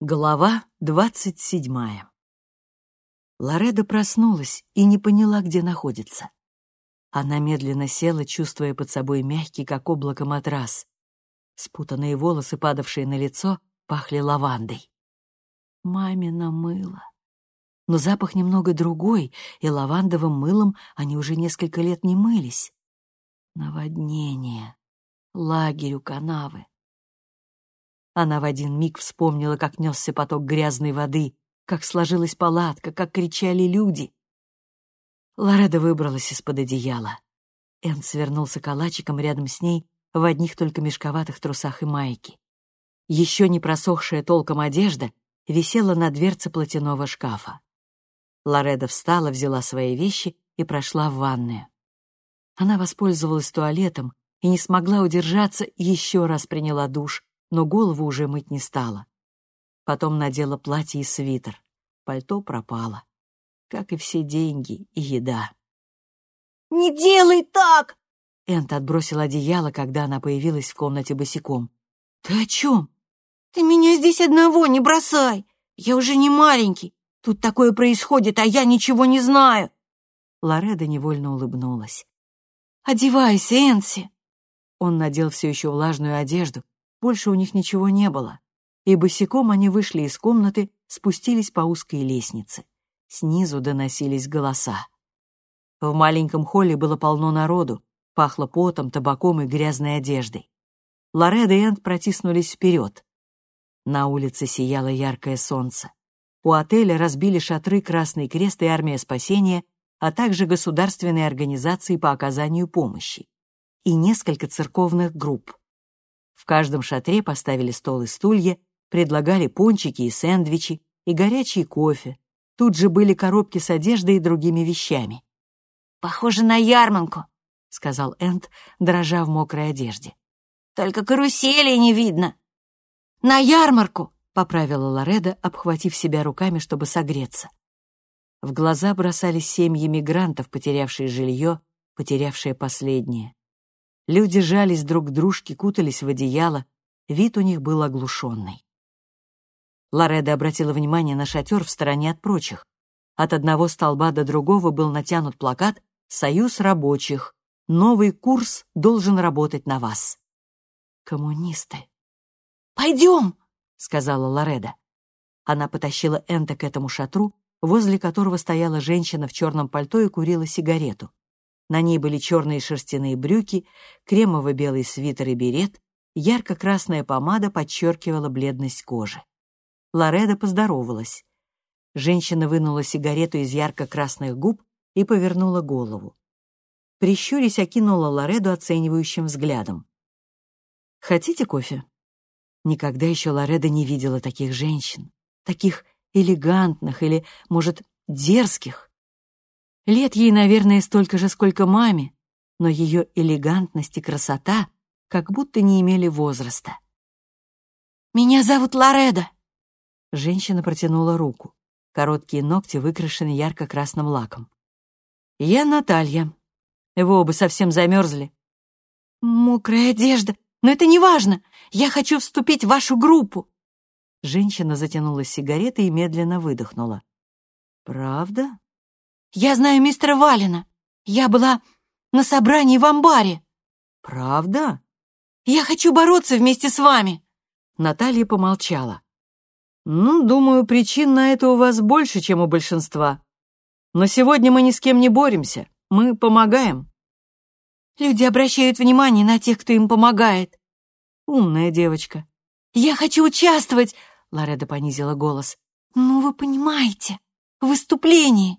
Глава двадцать седьмая Лореда проснулась и не поняла, где находится. Она медленно села, чувствуя под собой мягкий, как облако, матрас. Спутанные волосы, падавшие на лицо, пахли лавандой. Мамино мыло. Но запах немного другой, и лавандовым мылом они уже несколько лет не мылись. Наводнение. Лагерь у канавы. Она в один миг вспомнила, как несся поток грязной воды, как сложилась палатка, как кричали люди. Лореда выбралась из-под одеяла. Энн свернулся калачиком рядом с ней в одних только мешковатых трусах и майке. Еще не просохшая толком одежда висела на дверце платяного шкафа. Лореда встала, взяла свои вещи и прошла в ванную. Она воспользовалась туалетом и не смогла удержаться, еще раз приняла душ, но голову уже мыть не стала. Потом надела платье и свитер. Пальто пропало. Как и все деньги и еда. «Не делай так!» Энт отбросил одеяло, когда она появилась в комнате босиком. «Ты о чем?» «Ты меня здесь одного не бросай! Я уже не маленький. Тут такое происходит, а я ничего не знаю!» Лореда невольно улыбнулась. «Одевайся, Энси!» Он надел все еще влажную одежду, больше у них ничего не было, и босиком они вышли из комнаты, спустились по узкой лестнице. Снизу доносились голоса. В маленьком холле было полно народу, пахло потом, табаком и грязной одеждой. Лореда и Энд протиснулись вперед. На улице сияло яркое солнце. У отеля разбили шатры Красный Крест и Армия Спасения, а также государственные организации по оказанию помощи и несколько церковных групп. В каждом шатре поставили стол и стулья, предлагали пончики и сэндвичи, и горячий кофе. Тут же были коробки с одеждой и другими вещами. «Похоже на ярмарку», — сказал Энд, дрожа в мокрой одежде. «Только карусели не видно». «На ярмарку», — поправила Лореда, обхватив себя руками, чтобы согреться. В глаза бросались семьи мигрантов, потерявшие жилье, потерявшие последнее. Люди жались друг к дружке, кутались в одеяло. Вид у них был оглушенный. Лореда обратила внимание на шатер в стороне от прочих. От одного столба до другого был натянут плакат «Союз рабочих. Новый курс должен работать на вас». Коммунисты. «Пойдем!» — сказала Лореда. Она потащила Энта к этому шатру, возле которого стояла женщина в черном пальто и курила сигарету. На ней были черные шерстяные брюки, кремово-белый свитер и берет, ярко-красная помада подчеркивала бледность кожи. Лореда поздоровалась. Женщина вынула сигарету из ярко-красных губ и повернула голову. Прищурясь, окинула Лореду оценивающим взглядом. «Хотите кофе?» Никогда еще Лореда не видела таких женщин, таких элегантных или, может, дерзких. Лет ей, наверное, столько же, сколько маме, но ее элегантность и красота как будто не имели возраста. «Меня зовут Лореда!» Женщина протянула руку. Короткие ногти выкрашены ярко-красным лаком. «Я Наталья. Вы оба совсем замерзли». «Мокрая одежда, но это не важно. Я хочу вступить в вашу группу». Женщина затянулась сигаретой и медленно выдохнула. «Правда?» Я знаю мистера Валина. Я была на собрании в амбаре». «Правда?» «Я хочу бороться вместе с вами». Наталья помолчала. «Ну, думаю, причин на это у вас больше, чем у большинства. Но сегодня мы ни с кем не боремся. Мы помогаем». «Люди обращают внимание на тех, кто им помогает». «Умная девочка». «Я хочу участвовать», — Лореда понизила голос. «Ну, вы понимаете, в выступлении».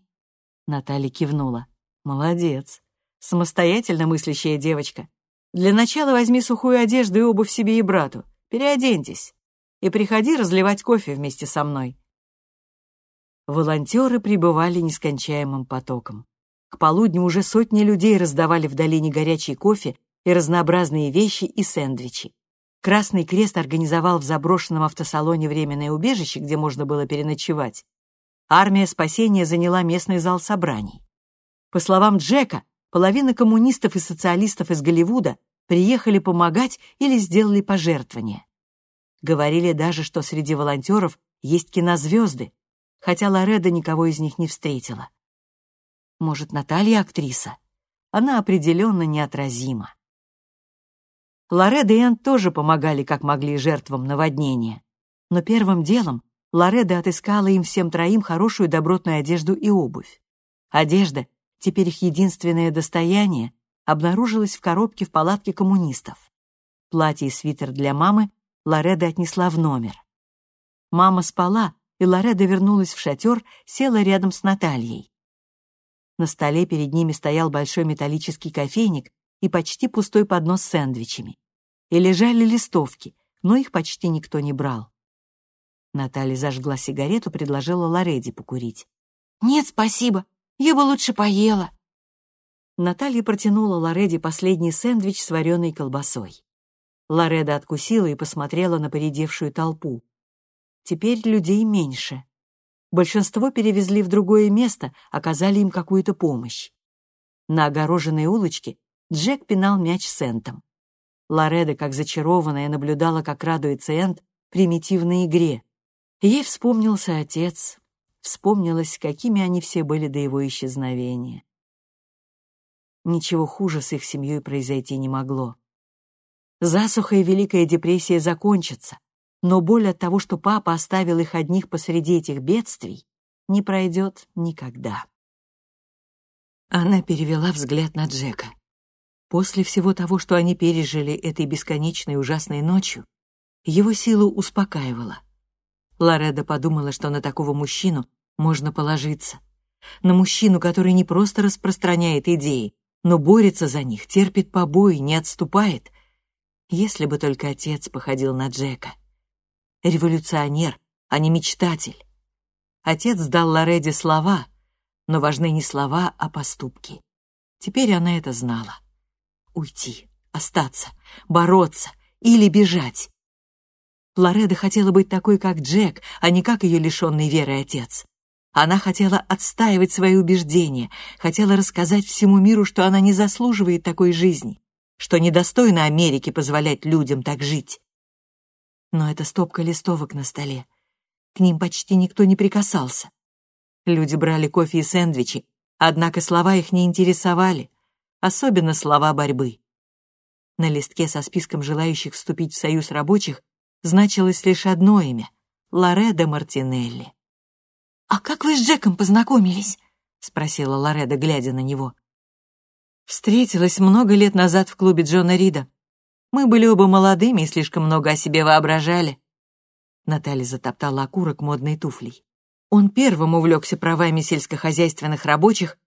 Наталья кивнула. «Молодец. Самостоятельно мыслящая девочка. Для начала возьми сухую одежду и обувь себе и брату. Переоденьтесь. И приходи разливать кофе вместе со мной». Волонтеры прибывали нескончаемым потоком. К полудню уже сотни людей раздавали в долине горячий кофе и разнообразные вещи и сэндвичи. Красный Крест организовал в заброшенном автосалоне временное убежище, где можно было переночевать, армия спасения заняла местный зал собраний. По словам Джека, половина коммунистов и социалистов из Голливуда приехали помогать или сделали пожертвования. Говорили даже, что среди волонтеров есть кинозвезды, хотя Лореда никого из них не встретила. Может, Наталья актриса? Она определенно неотразима. Лореда и Энн тоже помогали, как могли, жертвам наводнения. Но первым делом Лореда отыскала им всем троим хорошую добротную одежду и обувь. Одежда, теперь их единственное достояние, обнаружилась в коробке в палатке коммунистов. Платье и свитер для мамы Лореда отнесла в номер. Мама спала, и Лореда вернулась в шатер, села рядом с Натальей. На столе перед ними стоял большой металлический кофейник и почти пустой поднос с сэндвичами. И лежали листовки, но их почти никто не брал. Наталья зажгла сигарету, предложила Лореде покурить. «Нет, спасибо, я бы лучше поела». Наталья протянула Лореде последний сэндвич с вареной колбасой. Лореда откусила и посмотрела на поредевшую толпу. Теперь людей меньше. Большинство перевезли в другое место, оказали им какую-то помощь. На огороженной улочке Джек пинал мяч с Энтом. Лореда, как зачарованная, наблюдала, как радуется Энт примитивной игре. Ей вспомнился отец, вспомнилось, какими они все были до его исчезновения. Ничего хуже с их семьей произойти не могло. Засуха и Великая депрессия закончатся, но боль от того, что папа оставил их одних посреди этих бедствий, не пройдет никогда. Она перевела взгляд на Джека. После всего того, что они пережили этой бесконечной ужасной ночью, его силу успокаивала. Лореда подумала, что на такого мужчину можно положиться. На мужчину, который не просто распространяет идеи, но борется за них, терпит побои, не отступает. Если бы только отец походил на Джека революционер, а не мечтатель. Отец дал Лореде слова, но важны не слова, а поступки. Теперь она это знала. Уйти, остаться, бороться или бежать. Лореда хотела быть такой, как Джек, а не как ее лишенный веры отец. Она хотела отстаивать свои убеждения, хотела рассказать всему миру, что она не заслуживает такой жизни, что недостойно Америки позволять людям так жить но это стопка листовок на столе. К ним почти никто не прикасался. Люди брали кофе и сэндвичи, однако слова их не интересовали, особенно слова борьбы. На листке со списком желающих вступить в союз рабочих значилось лишь одно имя — Лореда Мартинелли. «А как вы с Джеком познакомились?» — спросила Лореда, глядя на него. Встретилась много лет назад в клубе Джона Рида. Мы были оба молодыми и слишком много о себе воображали. Наталья затоптала окурок модной туфлей. Он первым увлекся правами сельскохозяйственных рабочих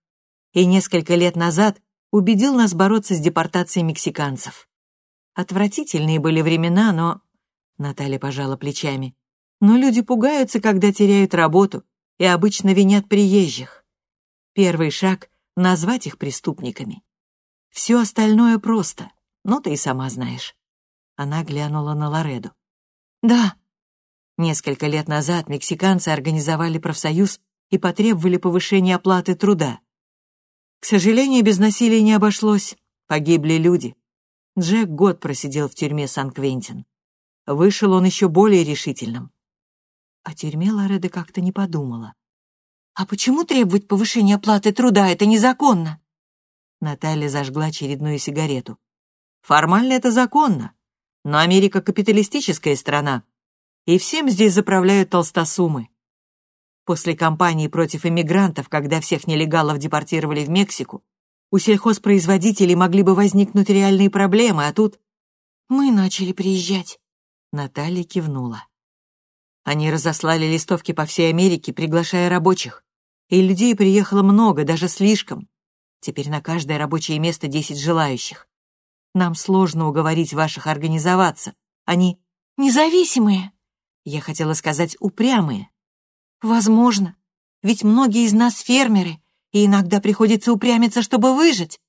и несколько лет назад убедил нас бороться с депортацией мексиканцев. Отвратительные были времена, но... Наталья пожала плечами. Но люди пугаются, когда теряют работу, и обычно винят приезжих. Первый шаг — назвать их преступниками. Все остальное просто. Ну, ты и сама знаешь». Она глянула на Лореду. «Да». Несколько лет назад мексиканцы организовали профсоюз и потребовали повышения оплаты труда. К сожалению, без насилия не обошлось. Погибли люди. Джек год просидел в тюрьме Сан-Квентин. Вышел он еще более решительным. О тюрьме Лореда как-то не подумала. «А почему требовать повышения оплаты труда? Это незаконно!» Наталья зажгла очередную сигарету. Формально это законно, но Америка капиталистическая страна, и всем здесь заправляют толстосумы. После кампании против иммигрантов, когда всех нелегалов депортировали в Мексику, у сельхозпроизводителей могли бы возникнуть реальные проблемы, а тут... Мы начали приезжать. Наталья кивнула. Они разослали листовки по всей Америке, приглашая рабочих. И людей приехало много, даже слишком. Теперь на каждое рабочее место десять желающих. Нам сложно уговорить ваших организоваться. Они независимые. Я хотела сказать упрямые. Возможно. Ведь многие из нас фермеры, и иногда приходится упрямиться, чтобы выжить.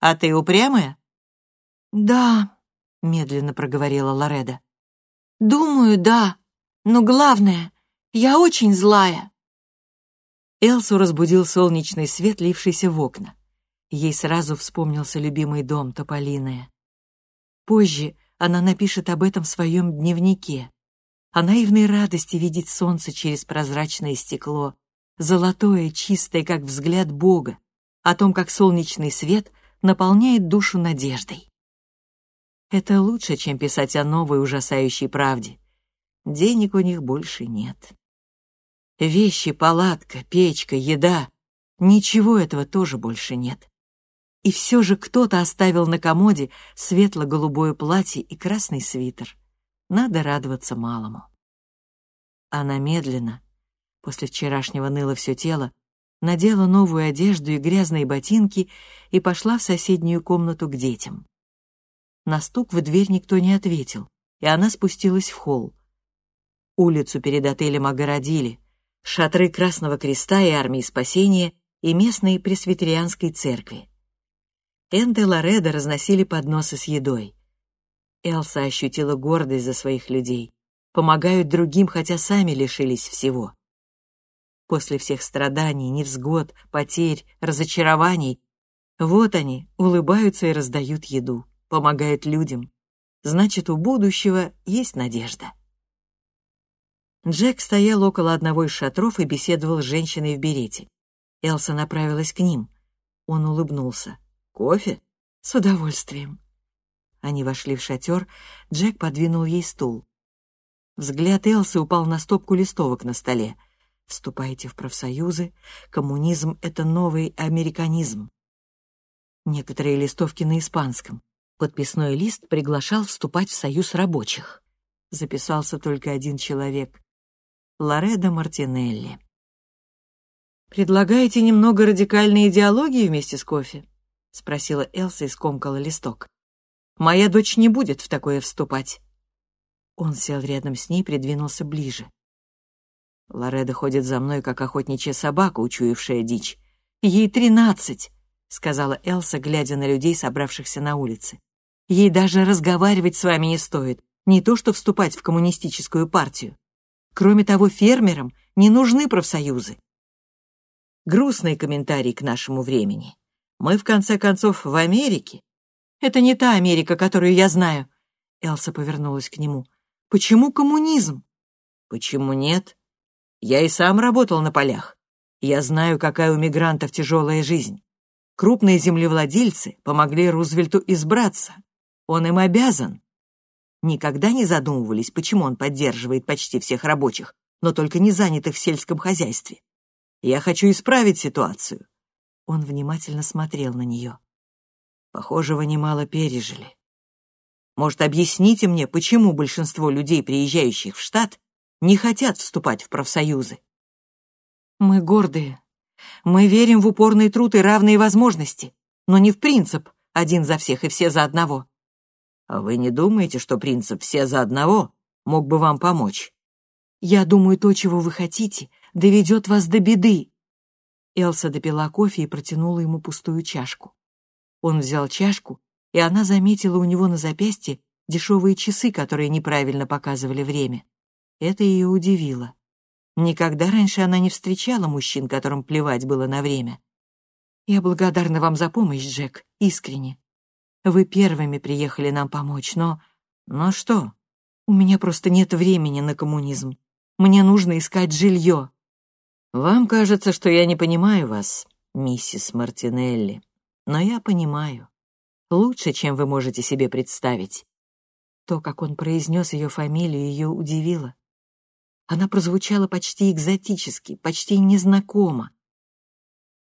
А ты упрямая? Да, медленно проговорила Лореда. Думаю, да. Но главное, я очень злая. Элсу разбудил солнечный свет, лившийся в окна. Ей сразу вспомнился любимый дом Тополиная. Позже она напишет об этом в своем дневнике. о наивной радости видеть солнце через прозрачное стекло, золотое, чистое, как взгляд Бога, о том, как солнечный свет наполняет душу надеждой. Это лучше, чем писать о новой ужасающей правде. Денег у них больше нет. Вещи, палатка, печка, еда — ничего этого тоже больше нет. И все же кто-то оставил на комоде светло-голубое платье и красный свитер. Надо радоваться малому. Она медленно, после вчерашнего ныла все тело, надела новую одежду и грязные ботинки и пошла в соседнюю комнату к детям. На стук в дверь никто не ответил, и она спустилась в холл. Улицу перед отелем огородили, шатры Красного Креста и Армии Спасения и местной пресвитерианской церкви. Энд и Лоредо разносили подносы с едой. Элса ощутила гордость за своих людей. Помогают другим, хотя сами лишились всего. После всех страданий, невзгод, потерь, разочарований, вот они, улыбаются и раздают еду, помогают людям. Значит, у будущего есть надежда. Джек стоял около одного из шатров и беседовал с женщиной в берете. Элса направилась к ним. Он улыбнулся. «Кофе?» «С удовольствием». Они вошли в шатер, Джек подвинул ей стул. Взгляд Элсы упал на стопку листовок на столе. «Вступайте в профсоюзы. Коммунизм — это новый американизм». Некоторые листовки на испанском. Подписной лист приглашал вступать в союз рабочих. Записался только один человек — Лоредо Мартинелли. «Предлагаете немного радикальной идеологии вместе с кофе?» — спросила Элса и скомкала листок. «Моя дочь не будет в такое вступать». Он сел рядом с ней, придвинулся ближе. Лореда ходит за мной, как охотничья собака, учуявшая дичь. «Ей тринадцать», — сказала Элса, глядя на людей, собравшихся на улице. «Ей даже разговаривать с вами не стоит, не то что вступать в коммунистическую партию. Кроме того, фермерам не нужны профсоюзы». Грустный комментарий к нашему времени. Мы, в конце концов, в Америке. Это не та Америка, которую я знаю. Элса повернулась к нему. Почему коммунизм? Почему нет? Я и сам работал на полях. Я знаю, какая у мигрантов тяжелая жизнь. Крупные землевладельцы помогли Рузвельту избраться. Он им обязан. Никогда не задумывались, почему он поддерживает почти всех рабочих, но только не занятых в сельском хозяйстве. Я хочу исправить ситуацию. Он внимательно смотрел на нее. «Похоже, вы немало пережили. Может, объясните мне, почему большинство людей, приезжающих в штат, не хотят вступать в профсоюзы?» «Мы гордые. Мы верим в упорный труд и равные возможности, но не в принцип «один за всех и все за одного». «А вы не думаете, что принцип «все за одного» мог бы вам помочь?» «Я думаю, то, чего вы хотите, доведет вас до беды», Элса допила кофе и протянула ему пустую чашку. Он взял чашку, и она заметила у него на запястье дешевые часы, которые неправильно показывали время. Это ее удивило. Никогда раньше она не встречала мужчин, которым плевать было на время. «Я благодарна вам за помощь, Джек, искренне. Вы первыми приехали нам помочь, но... Но что? У меня просто нет времени на коммунизм. Мне нужно искать жилье». Вам кажется, что я не понимаю вас, миссис Мартинелли, но я понимаю. Лучше, чем вы можете себе представить. То, как он произнес ее фамилию, ее удивило. Она прозвучала почти экзотически, почти незнакомо.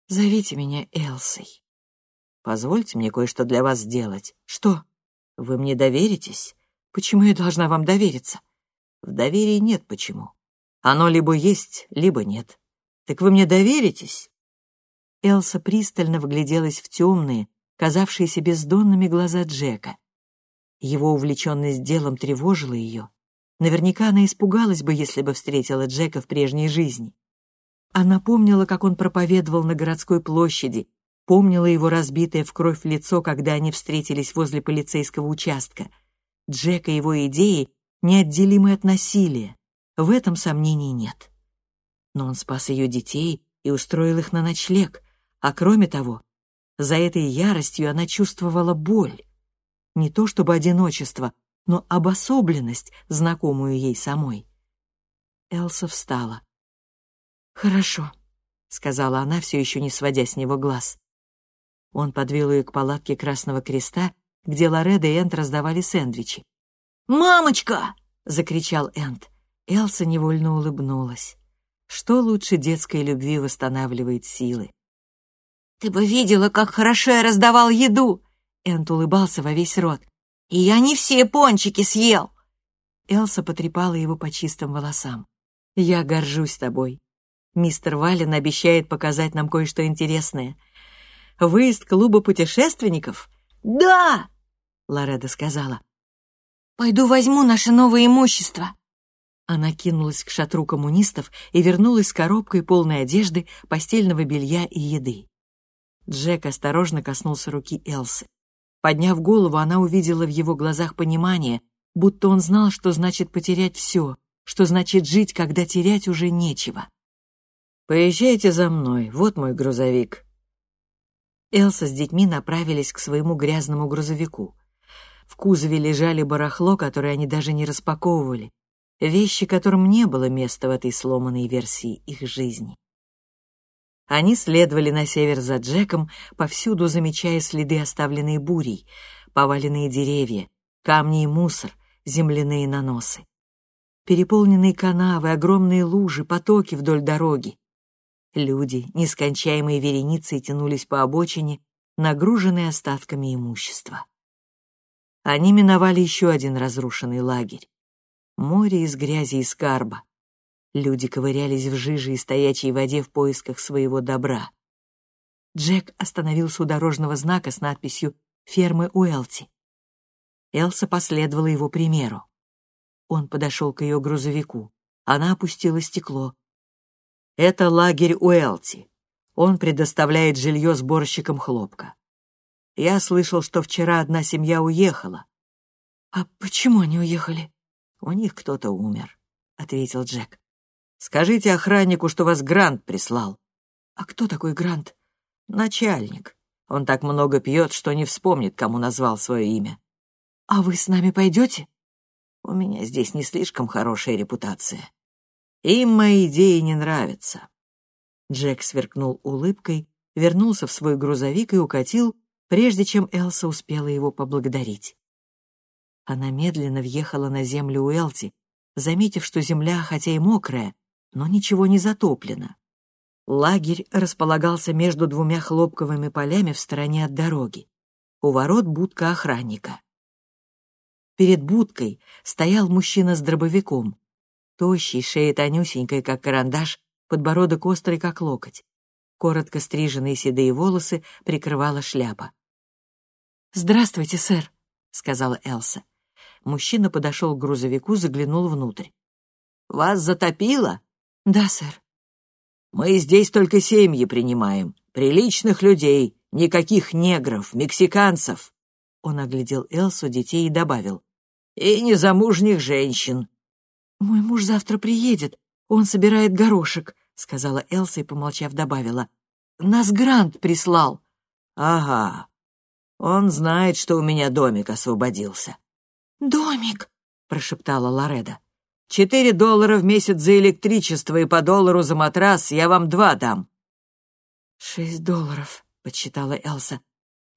«Зовите меня Элсой». «Позвольте мне кое-что для вас сделать». «Что? Вы мне доверитесь?» «Почему я должна вам довериться?» «В доверии нет почему. Оно либо есть, либо нет. Так вы мне доверитесь?» Элса пристально вгляделась в темные, казавшиеся бездонными глаза Джека. Его увлеченность делом тревожила ее. Наверняка она испугалась бы, если бы встретила Джека в прежней жизни. Она помнила, как он проповедовал на городской площади, помнила его разбитое в кровь лицо, когда они встретились возле полицейского участка. Джек и его идеи неотделимы от насилия. В этом сомнений нет но он спас ее детей и устроил их на ночлег, а кроме того, за этой яростью она чувствовала боль. Не то чтобы одиночество, но обособленность, знакомую ей самой. Элса встала. «Хорошо», — сказала она, все еще не сводя с него глаз. Он подвел ее к палатке Красного Креста, где Лореда и Энд раздавали сэндвичи. «Мамочка!» — закричал Энд. Элса невольно улыбнулась. Что лучше детской любви восстанавливает силы? «Ты бы видела, как хорошо я раздавал еду!» Энд улыбался во весь рот. «И я не все пончики съел!» Элса потрепала его по чистым волосам. «Я горжусь тобой. Мистер Вален обещает показать нам кое-что интересное. Выезд клуба путешественников?» «Да!» — Лореда сказала. «Пойду возьму наше новое имущество». Она кинулась к шатру коммунистов и вернулась с коробкой полной одежды, постельного белья и еды. Джек осторожно коснулся руки Элсы. Подняв голову, она увидела в его глазах понимание, будто он знал, что значит потерять все, что значит жить, когда терять уже нечего. «Поезжайте за мной, вот мой грузовик». Элса с детьми направились к своему грязному грузовику. В кузове лежали барахло, которое они даже не распаковывали, вещи, которым не было места в этой сломанной версии их жизни. Они следовали на север за Джеком, повсюду замечая следы, оставленные бурей, поваленные деревья, камни и мусор, земляные наносы. Переполненные канавы, огромные лужи, потоки вдоль дороги. Люди, нескончаемые вереницей, тянулись по обочине, нагруженные остатками имущества. Они миновали еще один разрушенный лагерь море из грязи и скарба. Люди ковырялись в жиже и стоячей воде в поисках своего добра. Джек остановился у дорожного знака с надписью «Фермы Уэлти». Элса последовала его примеру. Он подошел к ее грузовику. Она опустила стекло. «Это лагерь Уэлти. Он предоставляет жилье сборщикам хлопка. Я слышал, что вчера одна семья уехала». «А почему они уехали?» «У них кто-то умер», — ответил Джек. «Скажите охраннику, что вас Грант прислал». «А кто такой Грант?» «Начальник. Он так много пьет, что не вспомнит, кому назвал свое имя». «А вы с нами пойдете?» «У меня здесь не слишком хорошая репутация. Им мои идеи не нравятся». Джек сверкнул улыбкой, вернулся в свой грузовик и укатил, прежде чем Элса успела его поблагодарить. Она медленно въехала на землю Уэлти, заметив, что земля, хотя и мокрая, но ничего не затоплена. Лагерь располагался между двумя хлопковыми полями в стороне от дороги. У ворот будка охранника. Перед будкой стоял мужчина с дробовиком. Тощий, шея тонюсенькая, как карандаш, подбородок острый, как локоть. Коротко стриженные седые волосы прикрывала шляпа. «Здравствуйте, сэр», — сказала Элса. Мужчина подошел к грузовику, заглянул внутрь. «Вас затопило?» «Да, сэр». «Мы здесь только семьи принимаем, приличных людей, никаких негров, мексиканцев». Он оглядел Элсу, детей и добавил. «И незамужних женщин». «Мой муж завтра приедет, он собирает горошек», — сказала Элса и, помолчав, добавила. «Нас Грант прислал». «Ага. Он знает, что у меня домик освободился. «Домик», — прошептала Лореда. «Четыре доллара в месяц за электричество и по доллару за матрас я вам два дам». «Шесть долларов», — подсчитала Элса.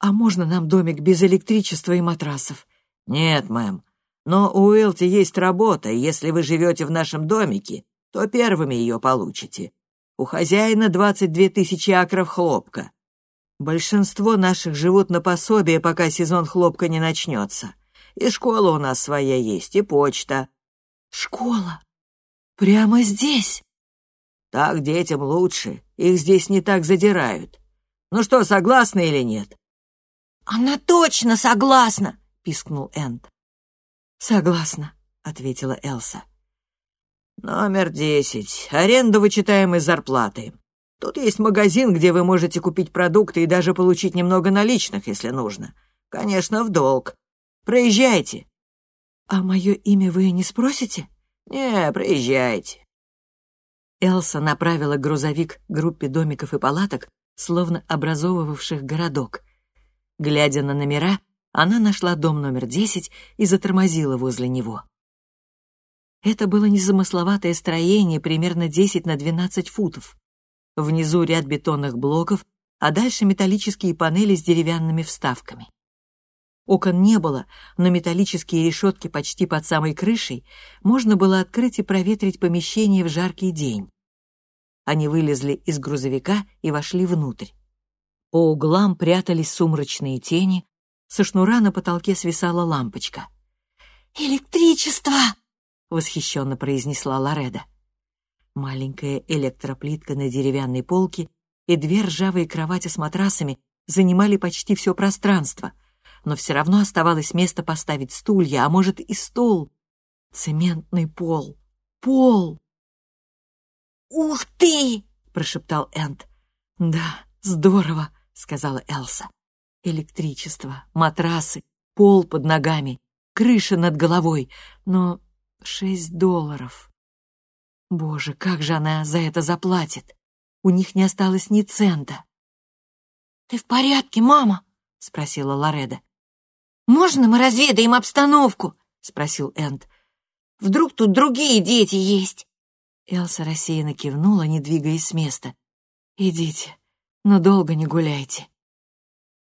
«А можно нам домик без электричества и матрасов?» «Нет, мэм. Но у Уилти есть работа, и если вы живете в нашем домике, то первыми ее получите. У хозяина двадцать две тысячи акров хлопка. Большинство наших живут на пособие, пока сезон хлопка не начнется. И школа у нас своя есть, и почта». «Школа? Прямо здесь?» «Так детям лучше, их здесь не так задирают. Ну что, согласны или нет?» «Она точно согласна!» — пискнул Энд. «Согласна», — ответила Элса. «Номер десять. Аренду вычитаем из зарплаты. Тут есть магазин, где вы можете купить продукты и даже получить немного наличных, если нужно. Конечно, в долг. Проезжайте». «А мое имя вы не спросите?» «Не, проезжайте». Элса направила грузовик к группе домиков и палаток, словно образовывавших городок. Глядя на номера, она нашла дом номер 10 и затормозила возле него. Это было незамысловатое строение примерно 10 на 12 футов. Внизу ряд бетонных блоков, а дальше металлические панели с деревянными вставками. Окон не было, но металлические решетки почти под самой крышей можно было открыть и проветрить помещение в жаркий день. Они вылезли из грузовика и вошли внутрь. По углам прятались сумрачные тени, со шнура на потолке свисала лампочка. «Электричество!» — восхищенно произнесла Лореда. Маленькая электроплитка на деревянной полке и две ржавые кровати с матрасами занимали почти все пространство, но все равно оставалось место поставить стулья, а может и стол. Цементный пол. Пол! «Ух ты!» — прошептал Энд. «Да, здорово!» — сказала Элса. «Электричество, матрасы, пол под ногами, крыша над головой, но шесть долларов. Боже, как же она за это заплатит? У них не осталось ни цента». «Ты в порядке, мама?» — спросила Лореда. «Можно мы разведаем обстановку?» — спросил Энд. «Вдруг тут другие дети есть?» Элса рассеянно кивнула, не двигаясь с места. «Идите, но долго не гуляйте».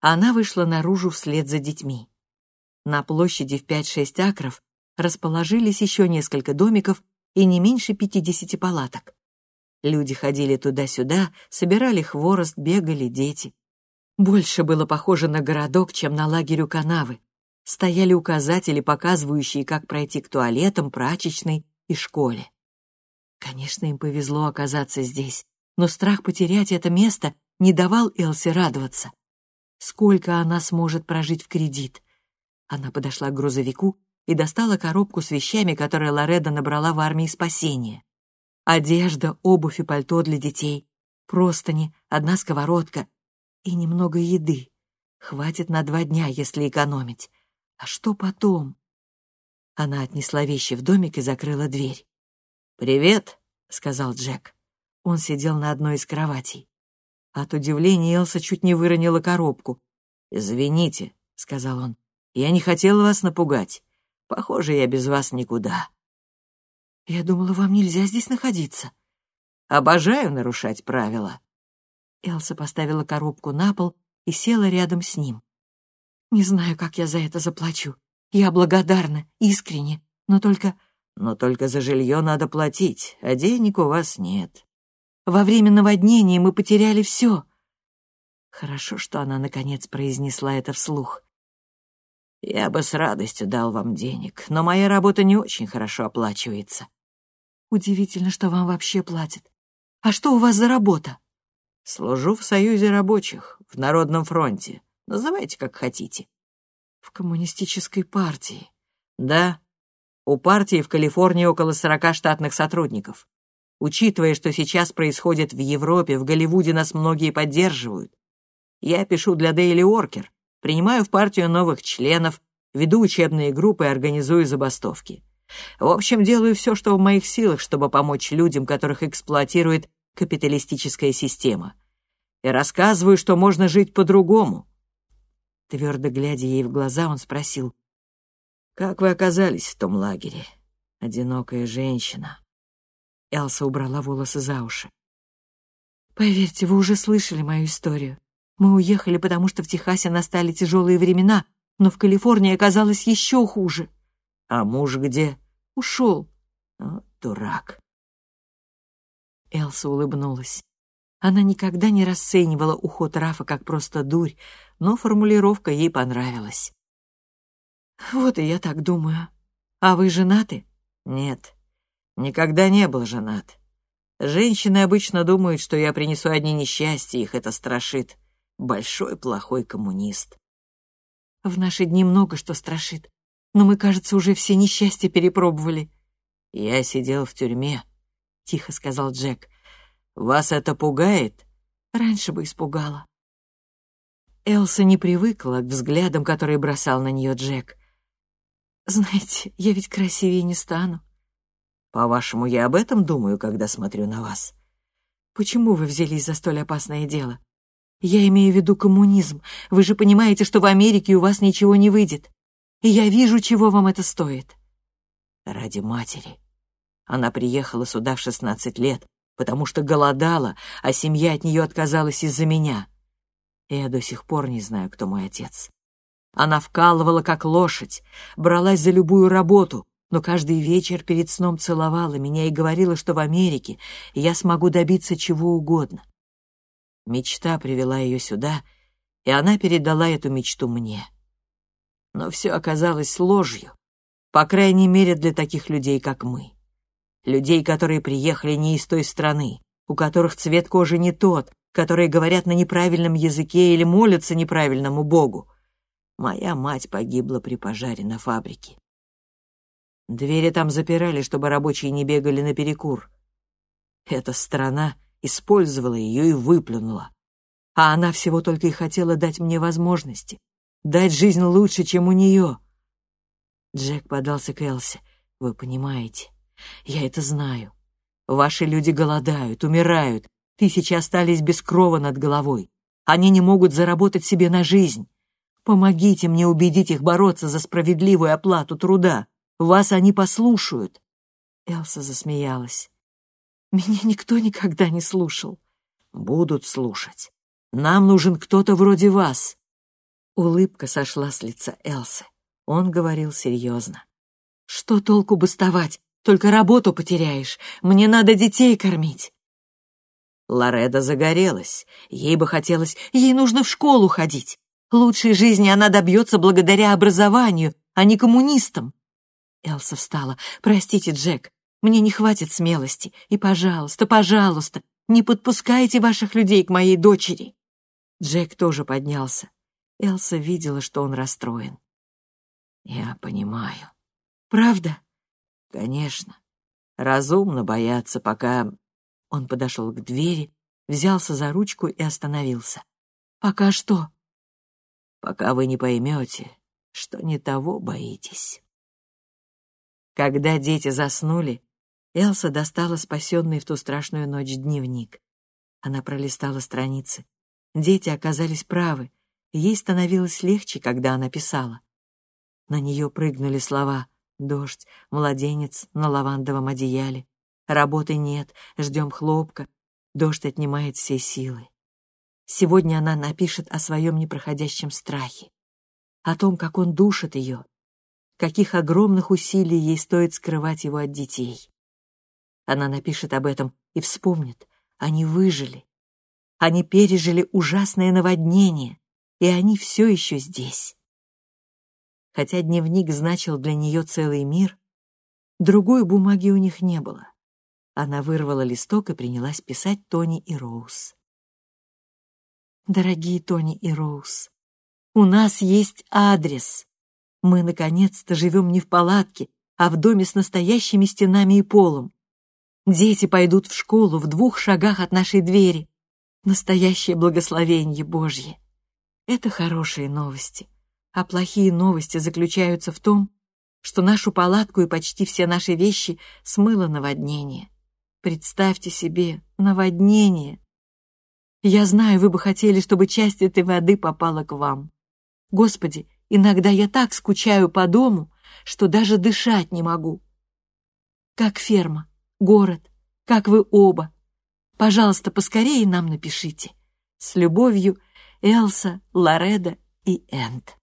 Она вышла наружу вслед за детьми. На площади в 5-6 акров расположились еще несколько домиков и не меньше 50 палаток. Люди ходили туда-сюда, собирали хворост, бегали дети. Больше было похоже на городок, чем на лагерь у канавы. Стояли указатели, показывающие, как пройти к туалетам, прачечной и школе. Конечно, им повезло оказаться здесь, но страх потерять это место не давал Элсе радоваться. Сколько она сможет прожить в кредит? Она подошла к грузовику и достала коробку с вещами, которые Лореда набрала в армии спасения. Одежда, обувь и пальто для детей, простыни, одна сковородка и немного еды. Хватит на два дня, если экономить. А что потом? Она отнесла вещи в домик и закрыла дверь. «Привет», — сказал Джек. Он сидел на одной из кроватей. От удивления Элса чуть не выронила коробку. «Извините», — сказал он, — «я не хотел вас напугать. Похоже, я без вас никуда». «Я думала, вам нельзя здесь находиться». «Обожаю нарушать правила». Элса поставила коробку на пол и села рядом с ним. «Не знаю, как я за это заплачу. Я благодарна, искренне, но только но только за жилье надо платить, а денег у вас нет. Во время наводнения мы потеряли все. Хорошо, что она, наконец, произнесла это вслух. Я бы с радостью дал вам денег, но моя работа не очень хорошо оплачивается. Удивительно, что вам вообще платят. А что у вас за работа? Служу в Союзе рабочих, в Народном фронте. Называйте, как хотите. В коммунистической партии. Да, у партии в Калифорнии около 40 штатных сотрудников. Учитывая, что сейчас происходит в Европе, в Голливуде нас многие поддерживают. Я пишу для Daily Worker, принимаю в партию новых членов, веду учебные группы и организую забастовки. В общем, делаю все, что в моих силах, чтобы помочь людям, которых эксплуатирует капиталистическая система. И рассказываю, что можно жить по-другому. Твердо глядя ей в глаза, он спросил, «Как вы оказались в том лагере? Одинокая женщина». Элса убрала волосы за уши. «Поверьте, вы уже слышали мою историю. Мы уехали, потому что в Техасе настали тяжелые времена, но в Калифорнии оказалось еще хуже». «А муж где?» «Ушел». О, дурак. Элса улыбнулась. Она никогда не расценивала уход Рафа как просто дурь, но формулировка ей понравилась. Вот и я так думаю. А вы женаты? Нет, никогда не был женат. Женщины обычно думают, что я принесу одни несчастья, их это страшит. Большой плохой коммунист. В наши дни много что страшит, но мы, кажется, уже все несчастья перепробовали. Я сидел в тюрьме, — тихо сказал Джек. Вас это пугает? Раньше бы испугало. Элса не привыкла к взглядам, которые бросал на нее Джек. Знаете, я ведь красивее не стану. По-вашему, я об этом думаю, когда смотрю на вас? Почему вы взялись за столь опасное дело? Я имею в виду коммунизм. Вы же понимаете, что в Америке у вас ничего не выйдет. И я вижу, чего вам это стоит. Ради матери, Она приехала сюда в 16 лет, потому что голодала, а семья от нее отказалась из-за меня. И я до сих пор не знаю, кто мой отец. Она вкалывала, как лошадь, бралась за любую работу, но каждый вечер перед сном целовала меня и говорила, что в Америке я смогу добиться чего угодно. Мечта привела ее сюда, и она передала эту мечту мне. Но все оказалось ложью, по крайней мере для таких людей, как мы. Людей, которые приехали не из той страны, у которых цвет кожи не тот, которые говорят на неправильном языке или молятся неправильному Богу. Моя мать погибла при пожаре на фабрике. Двери там запирали, чтобы рабочие не бегали наперекур. Эта страна использовала ее и выплюнула. А она всего только и хотела дать мне возможности, дать жизнь лучше, чем у нее. Джек подался к Элси. «Вы понимаете, я это знаю. Ваши люди голодают, умирают, тысячи остались без крова над головой. Они не могут заработать себе на жизнь. Помогите мне убедить их бороться за справедливую оплату труда. Вас они послушают. Элса засмеялась. Меня никто никогда не слушал. Будут слушать. Нам нужен кто-то вроде вас. Улыбка сошла с лица Элсы. Он говорил серьезно. Что толку бастовать? Только работу потеряешь. Мне надо детей кормить. Лореда загорелась. Ей бы хотелось... Ей нужно в школу ходить. Лучшей жизни она добьется благодаря образованию, а не коммунистам. Элса встала. «Простите, Джек, мне не хватит смелости. И, пожалуйста, пожалуйста, не подпускайте ваших людей к моей дочери». Джек тоже поднялся. Элса видела, что он расстроен. «Я понимаю». «Правда?» «Конечно. Разумно бояться, пока...» Он подошел к двери, взялся за ручку и остановился. «Пока что?» пока вы не поймете, что не того боитесь. Когда дети заснули, Элса достала спасенный в ту страшную ночь дневник. Она пролистала страницы. Дети оказались правы, ей становилось легче, когда она писала. На нее прыгнули слова «дождь», «младенец» на лавандовом одеяле. «Работы нет, ждем хлопка», «дождь отнимает все силы». Сегодня она напишет о своем непроходящем страхе, о том, как он душит ее, каких огромных усилий ей стоит скрывать его от детей. Она напишет об этом и вспомнит, они выжили. Они пережили ужасное наводнение, и они все еще здесь. Хотя дневник значил для нее целый мир, другой бумаги у них не было. Она вырвала листок и принялась писать Тони и Роуз. Дорогие Тони и Роуз, у нас есть адрес. Мы, наконец-то, живем не в палатке, а в доме с настоящими стенами и полом. Дети пойдут в школу в двух шагах от нашей двери. Настоящее благословение Божье. Это хорошие новости. А плохие новости заключаются в том, что нашу палатку и почти все наши вещи смыло наводнение. Представьте себе, наводнение. Я знаю, вы бы хотели, чтобы часть этой воды попала к вам. Господи, иногда я так скучаю по дому, что даже дышать не могу. Как ферма, город, как вы оба. Пожалуйста, поскорее нам напишите. С любовью, Элса, Лореда и Энд.